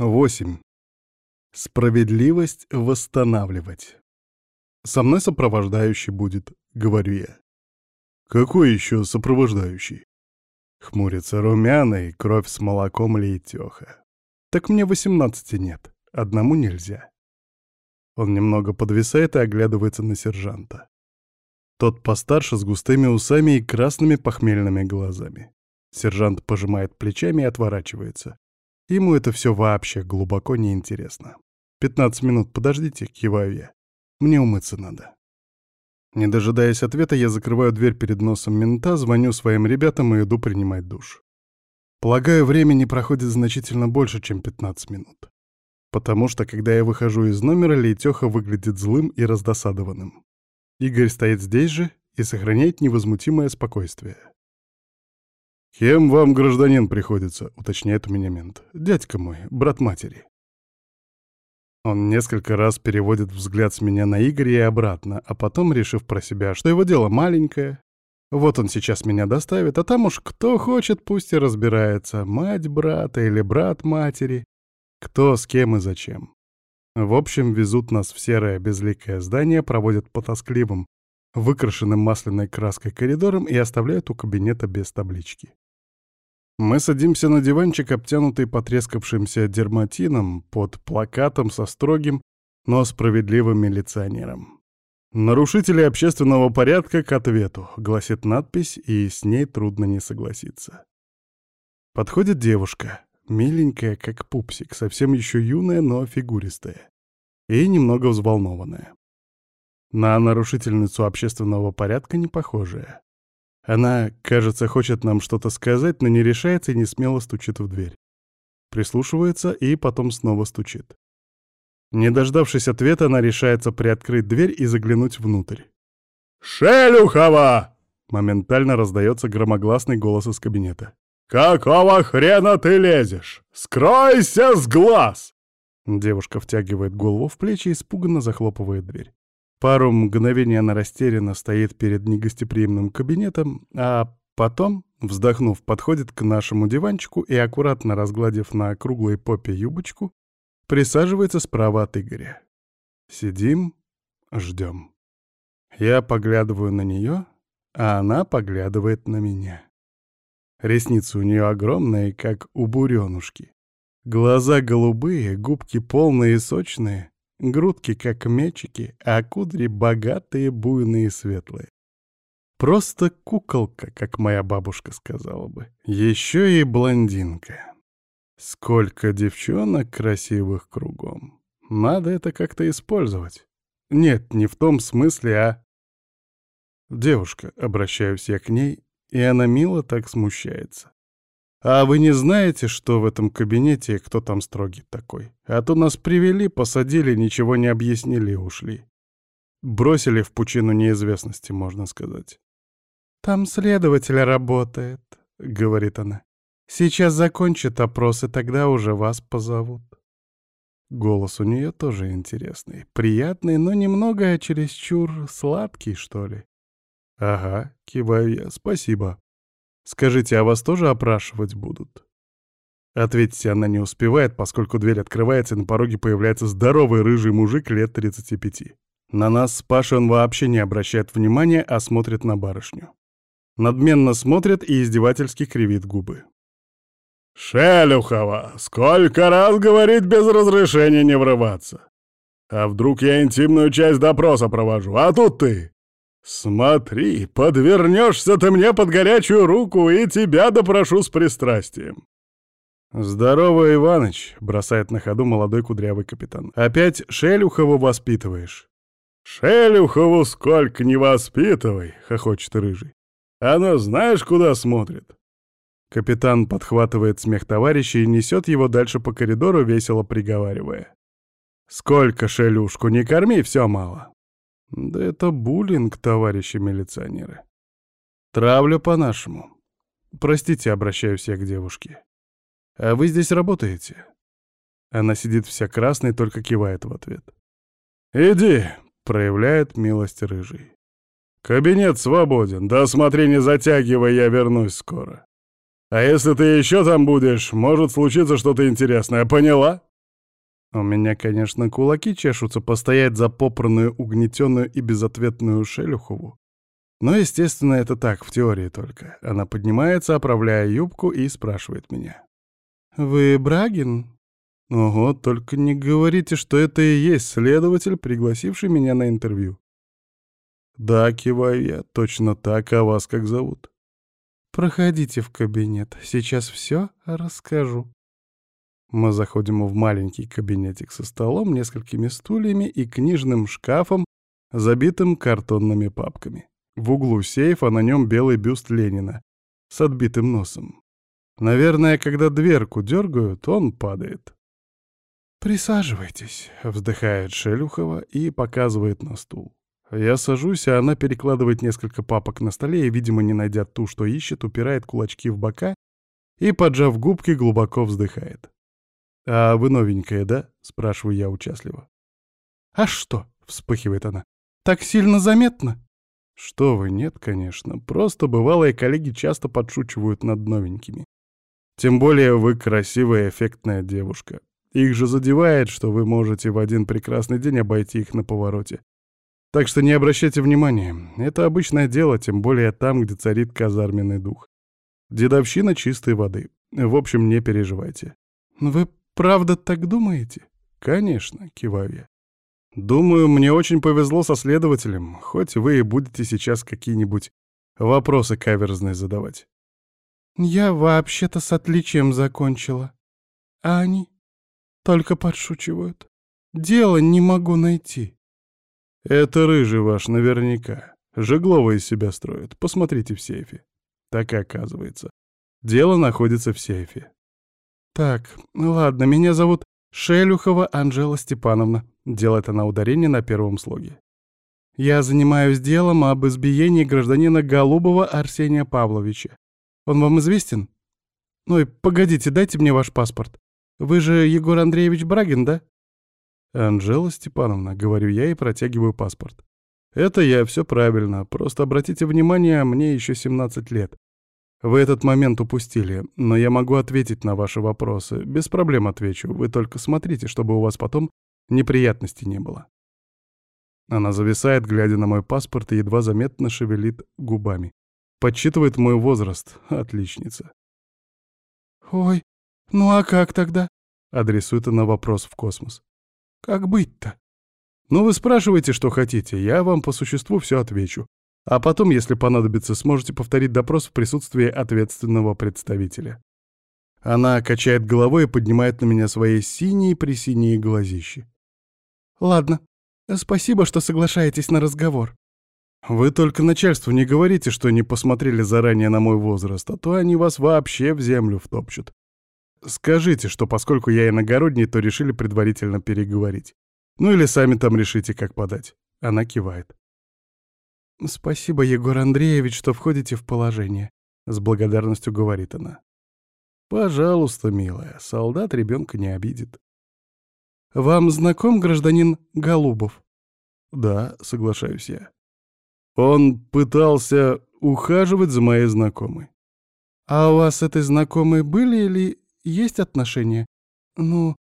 8. Справедливость восстанавливать. Со мной сопровождающий будет, говорю я. Какой еще сопровождающий? Хмурится румяный, кровь с молоком лейтёха. Так мне восемнадцати нет, одному нельзя. Он немного подвисает и оглядывается на сержанта. Тот постарше, с густыми усами и красными похмельными глазами. Сержант пожимает плечами и отворачивается. Ему это все вообще глубоко не интересно. «Пятнадцать минут подождите», — киваю я. «Мне умыться надо». Не дожидаясь ответа, я закрываю дверь перед носом мента, звоню своим ребятам и иду принимать душ. Полагаю, времени проходит значительно больше, чем 15 минут. Потому что, когда я выхожу из номера, Лейтёха выглядит злым и раздосадованным. Игорь стоит здесь же и сохраняет невозмутимое спокойствие. «Кем вам, гражданин, приходится?» — уточняет у меня мент. «Дядька мой, брат матери». Он несколько раз переводит взгляд с меня на Игоря и обратно, а потом, решив про себя, что его дело маленькое, вот он сейчас меня доставит, а там уж кто хочет, пусть и разбирается, мать брата или брат матери, кто с кем и зачем. В общем, везут нас в серое безликое здание, проводят по тоскливым, выкрашенным масляной краской коридором и оставляют у кабинета без таблички. Мы садимся на диванчик, обтянутый потрескавшимся дерматином, под плакатом со строгим, но справедливым милиционером. «Нарушители общественного порядка к ответу», — гласит надпись, и с ней трудно не согласиться. Подходит девушка, миленькая, как пупсик, совсем еще юная, но фигуристая, и немного взволнованная. На нарушительницу общественного порядка не похожая. Она, кажется, хочет нам что-то сказать, но не решается и не смело стучит в дверь. Прислушивается и потом снова стучит. Не дождавшись ответа, она решается приоткрыть дверь и заглянуть внутрь. «Шелюхова!» — моментально раздается громогласный голос из кабинета. «Какого хрена ты лезешь? Скройся с глаз!» Девушка втягивает голову в плечи и испуганно захлопывает дверь. Пару мгновений она растерянно стоит перед негостеприимным кабинетом, а потом, вздохнув, подходит к нашему диванчику и, аккуратно разгладив на круглой попе юбочку, присаживается справа от Игоря. Сидим, ждем. Я поглядываю на нее, а она поглядывает на меня. Ресницы у нее огромные, как у буренушки. Глаза голубые, губки полные и сочные, грудки как мячики, а кудри богатые, буйные и светлые. Просто куколка, как моя бабушка сказала бы. Еще и блондинка. Сколько девчонок красивых кругом. Надо это как-то использовать. Нет, не в том смысле, а... Девушка, обращаюсь я к ней, и она мило так смущается. «А вы не знаете, что в этом кабинете кто там строгий такой? А то нас привели, посадили, ничего не объяснили и ушли. Бросили в пучину неизвестности, можно сказать». «Там следователь работает», — говорит она. «Сейчас закончит опрос, и тогда уже вас позовут». Голос у нее тоже интересный, приятный, но немного чересчур сладкий, что ли. «Ага», — киваю я, — «спасибо». Скажите, а вас тоже опрашивать будут?» Ответить она не успевает, поскольку дверь открывается, и на пороге появляется здоровый рыжий мужик лет 35. На нас с Пашей он вообще не обращает внимания, а смотрит на барышню. Надменно смотрит и издевательски кривит губы. «Шелюхова, сколько раз говорить без разрешения не врываться? А вдруг я интимную часть допроса провожу, а тут ты? «Смотри, подвернешься ты мне под горячую руку, и тебя допрошу с пристрастием». «Здорово, Иваныч», — бросает на ходу молодой кудрявый капитан. «Опять Шелюхову воспитываешь?» «Шелюхову сколько не воспитывай», — хохочет рыжий. «Она знаешь, куда смотрит?» Капитан подхватывает смех товарища и несет его дальше по коридору, весело приговаривая. «Сколько шелюшку не корми, все мало». Да это буллинг, товарищи милиционеры. Травлю по-нашему. Простите, обращаюсь я к девушке. А вы здесь работаете? Она сидит вся красной, только кивает в ответ. «Иди!» — проявляет милость рыжий. «Кабинет свободен. Да смотри, не затягивай, я вернусь скоро. А если ты еще там будешь, может случиться что-то интересное, поняла?» У меня, конечно, кулаки чешутся постоять за попранную, угнетенную и безответную Шелюхову. Но, естественно, это так, в теории только. Она поднимается, оправляя юбку, и спрашивает меня. «Вы Брагин?» «Ого, только не говорите, что это и есть следователь, пригласивший меня на интервью». «Да, киваю я, точно так, а вас как зовут?» «Проходите в кабинет, сейчас все расскажу». Мы заходим в маленький кабинетик со столом, несколькими стульями и книжным шкафом, забитым картонными папками. В углу сейфа на нем белый бюст Ленина с отбитым носом. Наверное, когда дверку дергают, он падает. «Присаживайтесь», — вздыхает Шелюхова и показывает на стул. Я сажусь, а она перекладывает несколько папок на столе и, видимо, не найдя ту, что ищет, упирает кулачки в бока и, поджав губки, глубоко вздыхает. «А вы новенькая, да?» — спрашиваю я участливо. «А что?» — вспыхивает она. «Так сильно заметно?» «Что вы, нет, конечно. Просто бывалые коллеги часто подшучивают над новенькими. Тем более вы красивая эффектная девушка. Их же задевает, что вы можете в один прекрасный день обойти их на повороте. Так что не обращайте внимания. Это обычное дело, тем более там, где царит казарменный дух. Дедовщина чистой воды. В общем, не переживайте. Вы правда так думаете? Конечно, киваю я. Думаю, мне очень повезло со следователем, хоть вы и будете сейчас какие-нибудь вопросы каверзные задавать. Я вообще-то с отличием закончила. А они только подшучивают. Дело не могу найти. Это рыжий ваш наверняка. Жеглова из себя строит. Посмотрите в сейфе. Так и оказывается. Дело находится в сейфе. Так, ладно, меня зовут Шелюхова Анжела Степановна. Делает она ударение на первом слоге. Я занимаюсь делом об избиении гражданина Голубова Арсения Павловича. Он вам известен? Ой, погодите, дайте мне ваш паспорт. Вы же Егор Андреевич Брагин, да? Анжела Степановна, говорю я и протягиваю паспорт. Это я, все правильно. Просто обратите внимание, мне еще 17 лет. Вы этот момент упустили, но я могу ответить на ваши вопросы. Без проблем отвечу. Вы только смотрите, чтобы у вас потом неприятностей не было. Она зависает, глядя на мой паспорт, и едва заметно шевелит губами. Подсчитывает мой возраст. Отличница. «Ой, ну а как тогда?» — адресует она вопрос в космос. «Как быть-то?» «Ну вы спрашиваете, что хотите, я вам по существу все отвечу. А потом, если понадобится, сможете повторить допрос в присутствии ответственного представителя». Она качает головой и поднимает на меня свои синие-пресиние глазищи. «Ладно. Спасибо, что соглашаетесь на разговор». «Вы только начальству не говорите, что не посмотрели заранее на мой возраст, а то они вас вообще в землю втопчут. Скажите, что поскольку я иногородний, то решили предварительно переговорить. Ну или сами там решите, как подать». Она кивает. «Спасибо, Егор Андреевич, что входите в положение», — с благодарностью говорит она. «Пожалуйста, милая, солдат ребенка не обидит». «Вам знаком гражданин Голубов?» «Да», — соглашаюсь я. Он пытался ухаживать за моей знакомой. «А у вас с этой знакомой были или есть отношения? Ну,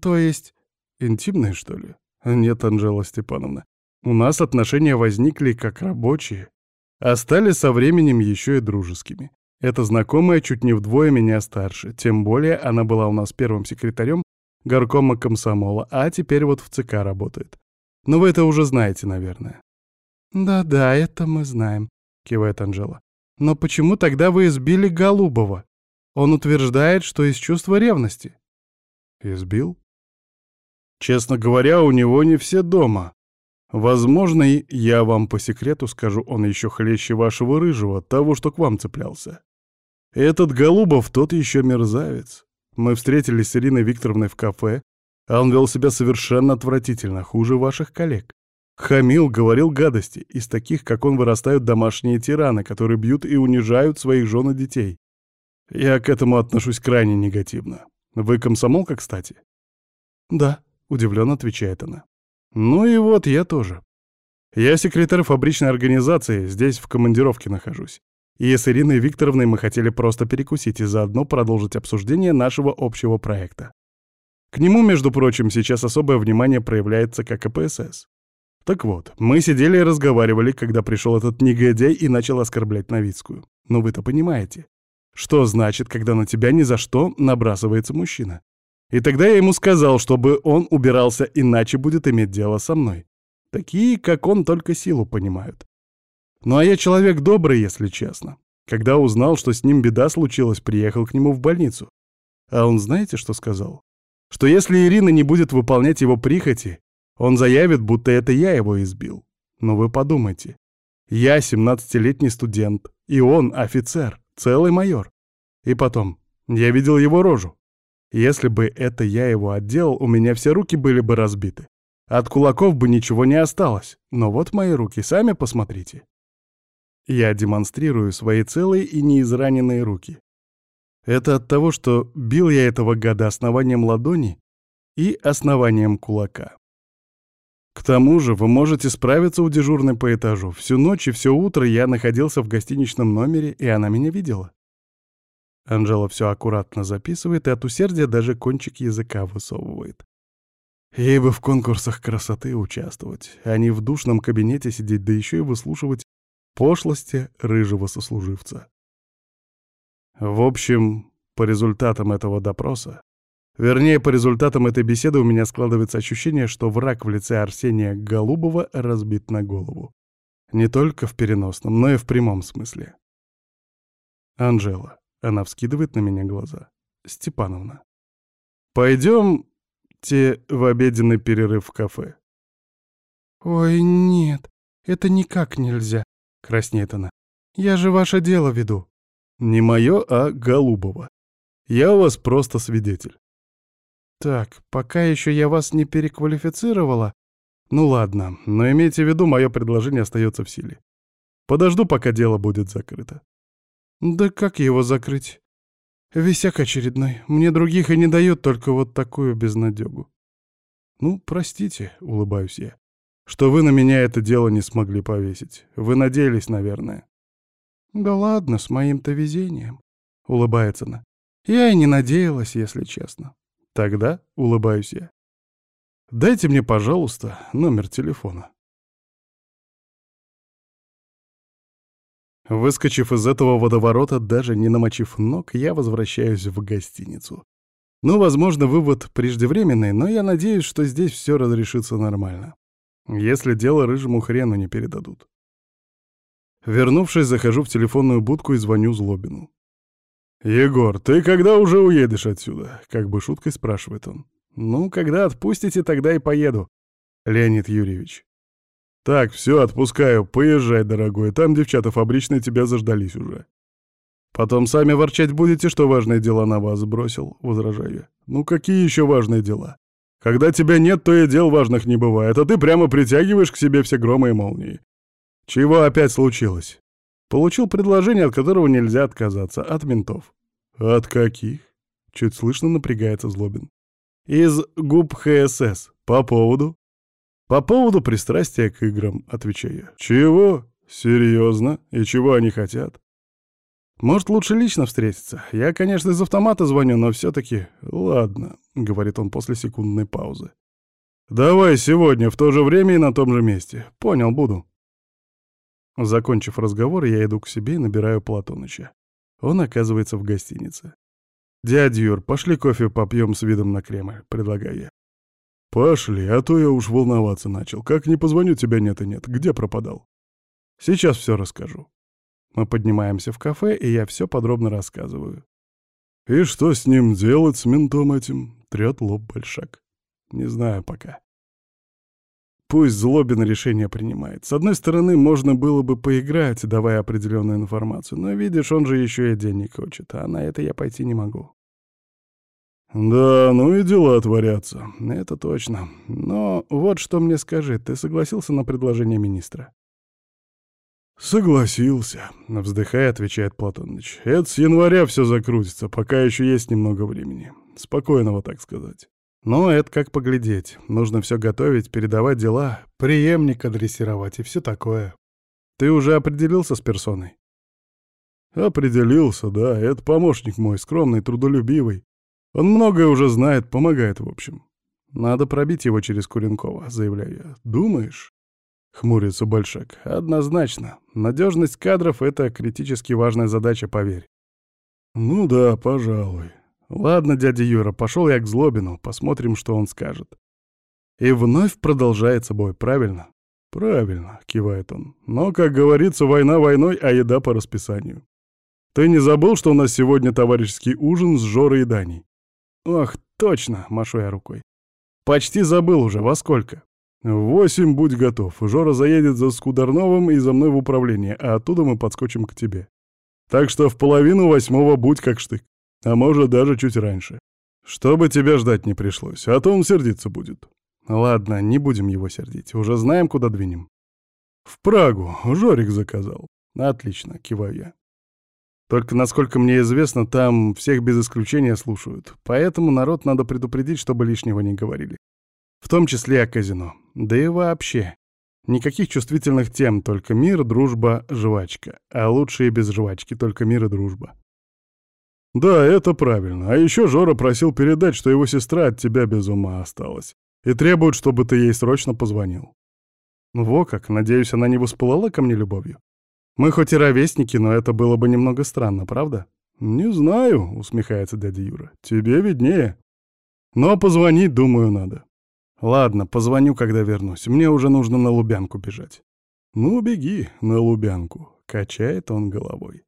то есть...» «Интимные, что ли?» «Нет, Анжела Степановна. У нас отношения возникли как рабочие, а стали со временем еще и дружескими. Эта знакомая чуть не вдвое меня старше, тем более она была у нас первым секретарем горкома комсомола, а теперь вот в ЦК работает. Но вы это уже знаете, наверное. «Да-да, это мы знаем», — кивает Анжела. «Но почему тогда вы избили Голубова? Он утверждает, что из чувства ревности». «Избил?» «Честно говоря, у него не все дома. Возможно, я вам по секрету скажу, он еще хлеще вашего рыжего, того, что к вам цеплялся. Этот Голубов тот еще мерзавец. Мы встретились с Ириной Викторовной в кафе, а он вел себя совершенно отвратительно, хуже ваших коллег. Хамил, говорил гадости. Из таких, как он, вырастают домашние тираны, которые бьют и унижают своих жен и детей. Я к этому отношусь крайне негативно. Вы комсомолка, кстати? Да, удивленно отвечает она. Ну и вот я тоже. Я секретарь фабричной организации, здесь в командировке нахожусь. И с Ириной Викторовной мы хотели просто перекусить и заодно продолжить обсуждение нашего общего проекта. К нему, между прочим, сейчас особое внимание проявляется как КПСС. Так вот, мы сидели и разговаривали, когда пришел этот негодяй и начал оскорблять Новицкую. Но вы-то понимаете, что значит, когда на тебя ни за что набрасывается мужчина. И тогда я ему сказал, чтобы он убирался, иначе будет иметь дело со мной. Такие, как он, только силу понимают. Ну а я человек добрый, если честно. Когда узнал, что с ним беда случилась, приехал к нему в больницу. А он знаете, что сказал? Что если Ирина не будет выполнять его прихоти, он заявит, будто это я его избил. Но вы подумайте. Я 17-летний студент, и он офицер, целый майор. И потом, я видел его рожу. Если бы это я его отделал, у меня все руки были бы разбиты. От кулаков бы ничего не осталось. Но вот мои руки, сами посмотрите. Я демонстрирую свои целые и неизраненные руки. Это от того, что бил я этого гада основанием ладони и основанием кулака. К тому же вы можете справиться у дежурной по этажу. Всю ночь и все утро я находился в гостиничном номере, и она меня видела. Анжела все аккуратно записывает и от усердия даже кончик языка высовывает. Ей бы в конкурсах красоты участвовать, а не в душном кабинете сидеть, да еще и выслушивать пошлости рыжего сослуживца. В общем, по результатам этого допроса, вернее, по результатам этой беседы у меня складывается ощущение, что враг в лице Арсения Голубова разбит на голову. Не только в переносном, но и в прямом смысле. Анжела. Она вскидывает на меня глаза. Степановна. Пойдем те в обеденный перерыв в кафе. «Ой, нет, это никак нельзя», — краснеет она. «Я же ваше дело веду». «Не мое, а Голубова. Я у вас просто свидетель». «Так, пока еще я вас не переквалифицировала». «Ну ладно, но имейте в виду, мое предложение остается в силе. Подожду, пока дело будет закрыто». «Да как его закрыть?» Висяк очередной. Мне других и не дают, только вот такую безнадегу. Ну, простите, улыбаюсь я, что вы на меня это дело не смогли повесить. Вы надеялись, наверное. Да ладно, с моим-то везением, улыбается она. Я и не надеялась, если честно. Тогда улыбаюсь я. Дайте мне, пожалуйста, номер телефона. Выскочив из этого водоворота, даже не намочив ног, я возвращаюсь в гостиницу. Ну, возможно, вывод преждевременный, но я надеюсь, что здесь все разрешится нормально. Если дело рыжему хрену не передадут. Вернувшись, захожу в телефонную будку и звоню Злобину. «Егор, ты когда уже уедешь отсюда?» — как бы шуткой спрашивает он. «Ну, когда отпустите, тогда и поеду, Леонид Юрьевич». «Так, все, отпускаю. Поезжай, дорогой. Там девчата фабричные тебя заждались уже». «Потом сами ворчать будете, что важные дела на вас сбросил», — возражаю «Ну какие еще важные дела? Когда тебя нет, то и дел важных не бывает, а ты прямо притягиваешь к себе все громы и молнии. Чего опять случилось?» Получил предложение, от которого нельзя отказаться, от ментов. «От каких?» — чуть слышно напрягается Злобин. «Из губ ХСС. По поводу?» «По поводу пристрастия к играм», — отвечаю. «Чего? Серьезно? И чего они хотят?» «Может, лучше лично встретиться? Я, конечно, из автомата звоню, но все-таки...» «Ладно», — говорит он после секундной паузы. «Давай сегодня, в то же время и на том же месте. Понял, буду». Закончив разговор, я иду к себе и набираю Платоныча. Он оказывается в гостинице. «Дядь Юр, пошли кофе попьем с видом на Кремль», — предлагаю я. «Пошли, а то я уж волноваться начал. Как не позвоню, тебя нет и нет. Где пропадал?» «Сейчас все расскажу». Мы поднимаемся в кафе, и я все подробно рассказываю. «И что с ним делать, с ментом этим?» — трет лоб большак. «Не знаю пока». Пусть Злобин решение принимает. С одной стороны, можно было бы поиграть, давая определенную информацию, но, видишь, он же еще и денег хочет, а на это я пойти не могу. «Да, ну и дела творятся, это точно. Но вот что мне скажи, ты согласился на предложение министра?» «Согласился», — вздыхая, отвечает Платоныч. «Это с января все закрутится, пока еще есть немного времени. Спокойного, так сказать. Но это как поглядеть. Нужно все готовить, передавать дела, преемника дрессировать и все такое. Ты уже определился с персоной?» «Определился, да. Это помощник мой, скромный, трудолюбивый. Он многое уже знает, помогает в общем. Надо пробить его через Куренкова, заявляю я. Думаешь? Хмурится Большак. Однозначно. Надежность кадров — это критически важная задача, поверь. Ну да, пожалуй. Ладно, дядя Юра, пошел я к Злобину, посмотрим, что он скажет. И вновь продолжается бой, правильно? Правильно, кивает он. Но, как говорится, война войной, а еда по расписанию. Ты не забыл, что у нас сегодня товарищеский ужин с Жорой и Даней? Ах, точно, машу я рукой. Почти забыл уже, во сколько? «Восемь, будь готов. Жора заедет за Скударновым и за мной в управление, а оттуда мы подскочим к тебе. Так что в половину восьмого будь как штык. А может, даже чуть раньше. Чтобы тебя ждать не пришлось, а то он сердиться будет». «Ладно, не будем его сердить. Уже знаем, куда двинем». «В Прагу. Жорик заказал». «Отлично», — киваю я. Только, насколько мне известно, там всех без исключения слушают. Поэтому народ надо предупредить, чтобы лишнего не говорили. В том числе о казино. Да и вообще. Никаких чувствительных тем, только мир, дружба, жвачка. А лучше и без жвачки, только мир и дружба. Да, это правильно. А еще Жора просил передать, что его сестра от тебя без ума осталась. И требует, чтобы ты ей срочно позвонил. Во как, надеюсь, она не воспылала ко мне любовью. Мы хоть и ровесники, но это было бы немного странно, правда? Не знаю, усмехается дядя Юра. Тебе виднее. Но позвонить, думаю, надо. Ладно, позвоню, когда вернусь. Мне уже нужно на Лубянку бежать. Ну, беги на Лубянку, качает он головой.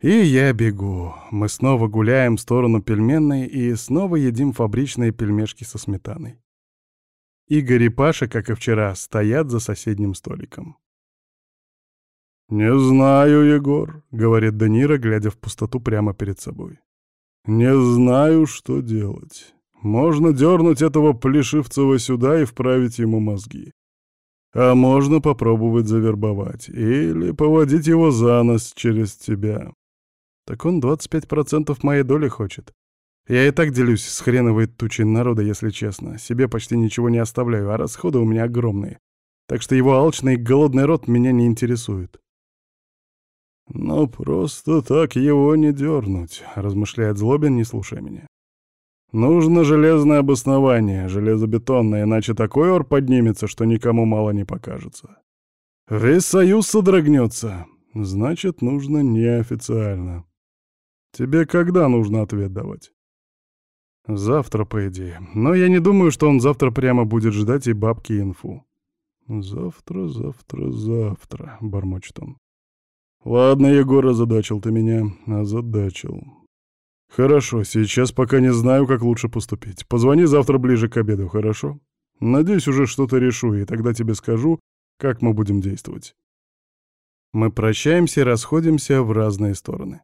И я бегу. Мы снова гуляем в сторону пельменной и снова едим фабричные пельмешки со сметаной. Игорь и Паша, как и вчера, стоят за соседним столиком. «Не знаю, Егор», — говорит Данира, глядя в пустоту прямо перед собой. «Не знаю, что делать. Можно дернуть этого Плешивцева сюда и вправить ему мозги. А можно попробовать завербовать. Или поводить его за нос через тебя. Так он 25% моей доли хочет. Я и так делюсь с хреновой тучей народа, если честно. Себе почти ничего не оставляю, а расходы у меня огромные. Так что его алчный и голодный рот меня не интересует. «Но просто так его не дернуть», — размышляет Злобин, не слушая меня. Нужно железное обоснование, железобетонное, иначе такой ор поднимется, что никому мало не покажется. Весь союз содрогнется. Значит, нужно неофициально. Тебе когда нужно ответ давать? Завтра, по идее. Но я не думаю, что он завтра прямо будет ждать и бабки инфу. Завтра, завтра, завтра, бормочет он. Ладно, Егор, озадачил ты меня. Озадачил. «Хорошо, сейчас пока не знаю, как лучше поступить. Позвони завтра ближе к обеду, хорошо? Надеюсь, уже что-то решу, и тогда тебе скажу, как мы будем действовать». Мы прощаемся и расходимся в разные стороны.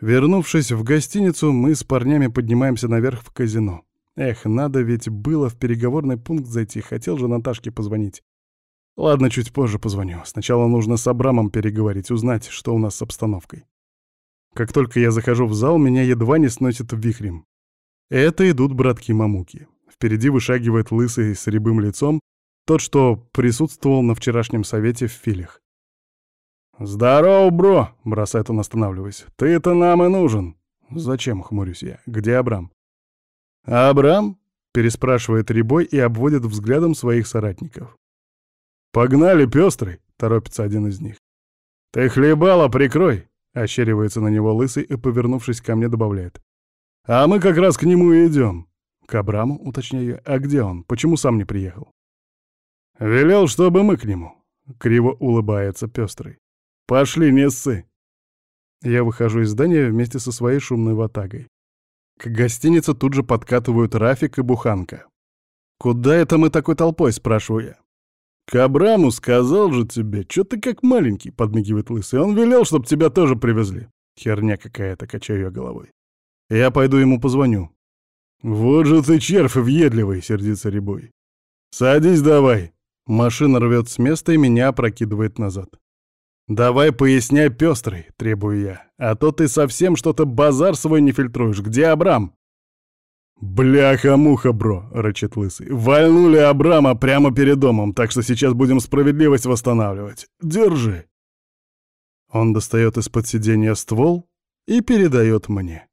Вернувшись в гостиницу, мы с парнями поднимаемся наверх в казино. Эх, надо ведь было в переговорный пункт зайти, хотел же Наташке позвонить. Ладно, чуть позже позвоню. Сначала нужно с Абрамом переговорить, узнать, что у нас с обстановкой. Как только я захожу в зал, меня едва не сносит вихрем. Это идут братки-мамуки. Впереди вышагивает лысый с рябым лицом, тот, что присутствовал на вчерашнем совете в Филях. «Здорово, бро!» — бросает он, останавливаясь. «Ты-то нам и нужен!» «Зачем?» — хмурюсь я. «Где Абрам?» «Абрам?» — переспрашивает Рябой и обводит взглядом своих соратников. «Погнали, пестрый!» — торопится один из них. «Ты хлебала, прикрой!» Ощеривается на него лысый и, повернувшись ко мне, добавляет. «А мы как раз к нему и идем». «К Абраму?» — уточняю «А где он? Почему сам не приехал?» «Велел, чтобы мы к нему». Криво улыбается пестрый. «Пошли, не ссы». Я выхожу из здания вместе со своей шумной ватагой. К гостинице тут же подкатывают Рафик и Буханка. «Куда это мы такой толпой?» — спрашиваю я. «К Абраму сказал же тебе, что ты как маленький», — подмигивает лысый. «Он велел, чтоб тебя тоже привезли». Херня какая-то, качаю я головой. «Я пойду ему позвоню». «Вот же ты червь въедливый», — сердится Рябой. «Садись давай». Машина рвет с места и меня опрокидывает назад. «Давай поясняй, пестрый», — требую я. «А то ты совсем что-то базар свой не фильтруешь. Где Абрам?» «Бляха-муха, бро!» — рычит Лысый. «Вальнули Абрама прямо перед домом, так что сейчас будем справедливость восстанавливать. Держи!» Он достает из-под сиденья ствол и передает мне.